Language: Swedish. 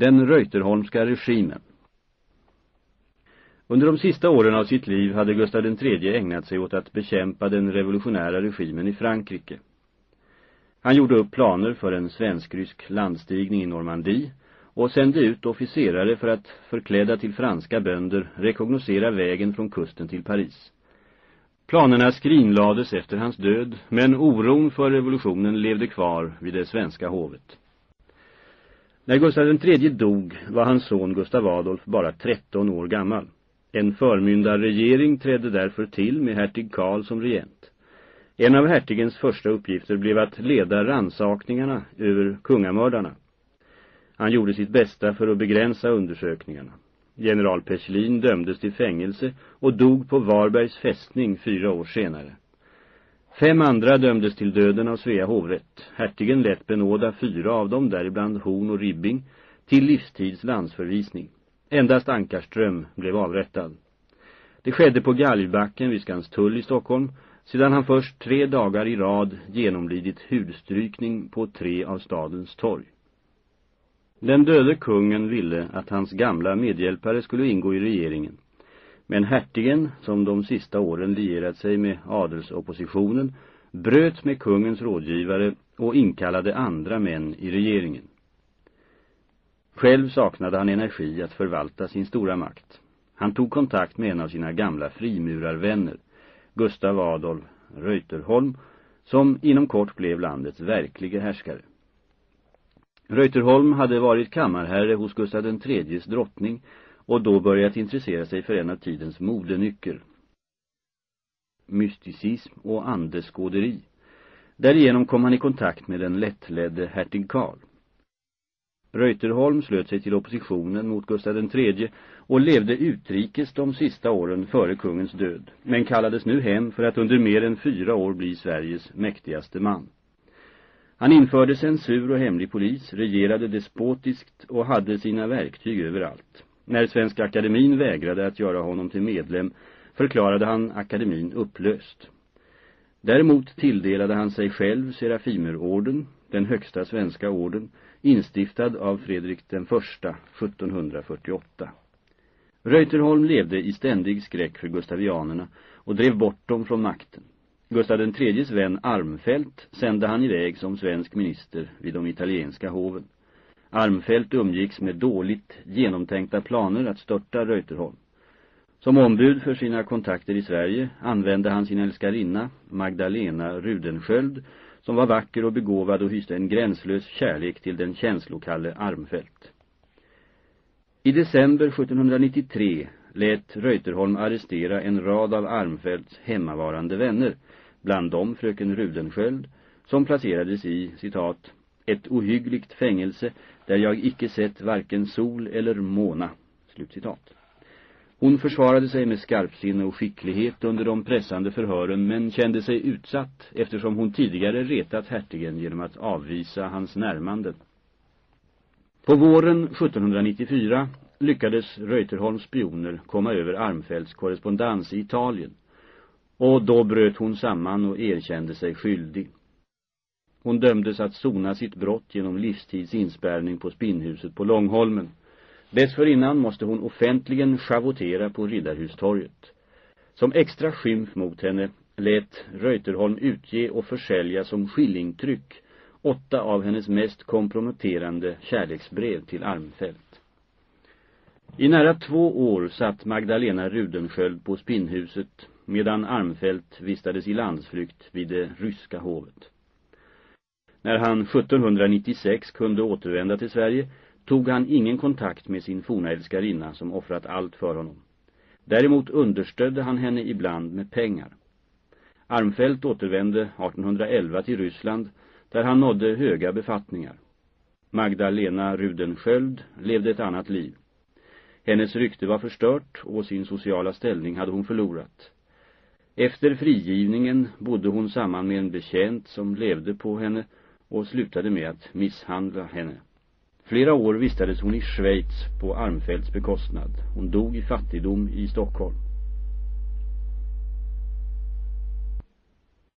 Den Reuterholmska regimen Under de sista åren av sitt liv hade Gustav III ägnat sig åt att bekämpa den revolutionära regimen i Frankrike. Han gjorde upp planer för en svensk-rysk landstigning i Normandie och sände ut officerare för att förklädda till franska bönder rekognosera vägen från kusten till Paris. Planerna skrinlades efter hans död, men oron för revolutionen levde kvar vid det svenska hovet. När Gustav III dog var hans son Gustav Adolf bara 13 år gammal. En förmyndarregering trädde därför till med hertig Karl som regent. En av hertigens första uppgifter blev att leda ransakningarna över kungamördarna. Han gjorde sitt bästa för att begränsa undersökningarna. General Pechlin dömdes till fängelse och dog på Varbergs fästning fyra år senare. Fem andra dömdes till döden av Svea hovrätt. Hertigen lät benåda fyra av dem, däribland Horn och Ribbing, till livstids landsförvisning. Endast Ankarström blev avrättad. Det skedde på Galgbacken vid Skanstull i Stockholm, sedan han först tre dagar i rad genomlidit hudstrykning på tre av stadens torg. Den döde kungen ville att hans gamla medhjälpare skulle ingå i regeringen. Men hertigen, som de sista åren lierat sig med adelsoppositionen, bröt med kungens rådgivare och inkallade andra män i regeringen. Själv saknade han energi att förvalta sin stora makt. Han tog kontakt med en av sina gamla frimurarvänner, Gustav Adolf Reuterholm, som inom kort blev landets verkliga härskare. Reuterholm hade varit kammarherre hos Gustav IIIs drottning och då börjat intressera sig för en av tidens modenycker. Mysticism och andeskåderi. Därigenom kom han i kontakt med den lättledde hertig Karl. Reuterholm slöt sig till oppositionen mot Gustav III och levde utrikes de sista åren före kungens död, men kallades nu hem för att under mer än fyra år bli Sveriges mäktigaste man. Han införde censur och hemlig polis, regerade despotiskt och hade sina verktyg överallt. När Svenska akademin vägrade att göra honom till medlem förklarade han akademin upplöst. Däremot tilldelade han sig själv Serafimerorden, den högsta svenska orden, instiftad av Fredrik den 1748. Reuterholm levde i ständig skräck för gustavianerna och drev bort dem från makten. Gustav IIIs vän Armfelt sände han iväg som svensk minister vid de italienska hoven. Armfelt umgicks med dåligt genomtänkta planer att störta Reuterholm. Som ombud för sina kontakter i Sverige använde han sin älskarinna Magdalena Rudensköld som var vacker och begåvad och hyste en gränslös kärlek till den känslokalle Armfelt. I december 1793 lät Reuterholm arrestera en rad av Armfelts hemmavarande vänner, bland dem fröken Rudensköld, som placerades i, citat, ett ohyggligt fängelse där jag icke sett varken sol eller måna, slutcitat. Hon försvarade sig med skarpsinne och skicklighet under de pressande förhören men kände sig utsatt eftersom hon tidigare retat hertigen genom att avvisa hans närmanden. På våren 1794 lyckades Reuterholms spioner komma över Armfelds korrespondens i Italien och då bröt hon samman och erkände sig skyldig. Hon dömdes att sona sitt brott genom livstids inspärrning på spinnhuset på Långholmen. Dessförinnan måste hon offentligen schavotera på Riddarhustorget. Som extra skymf mot henne lät Reuterholm utge och försälja som skillingtryck åtta av hennes mest komprometterande kärleksbrev till Armfelt. I nära två år satt Magdalena Rudensköld på spinnhuset medan Armfelt vistades i landsflykt vid det ryska hovet. När han 1796 kunde återvända till Sverige tog han ingen kontakt med sin forna älskarinna som offrat allt för honom. Däremot understödde han henne ibland med pengar. Armfelt återvände 1811 till Ryssland där han nådde höga befattningar. Magdalena Rudensköld levde ett annat liv. Hennes rykte var förstört och sin sociala ställning hade hon förlorat. Efter frigivningen bodde hon samman med en bekänt som levde på henne och slutade med att misshandla henne. Flera år vistades hon i Schweiz på Armfelds bekostnad. Hon dog i fattigdom i Stockholm.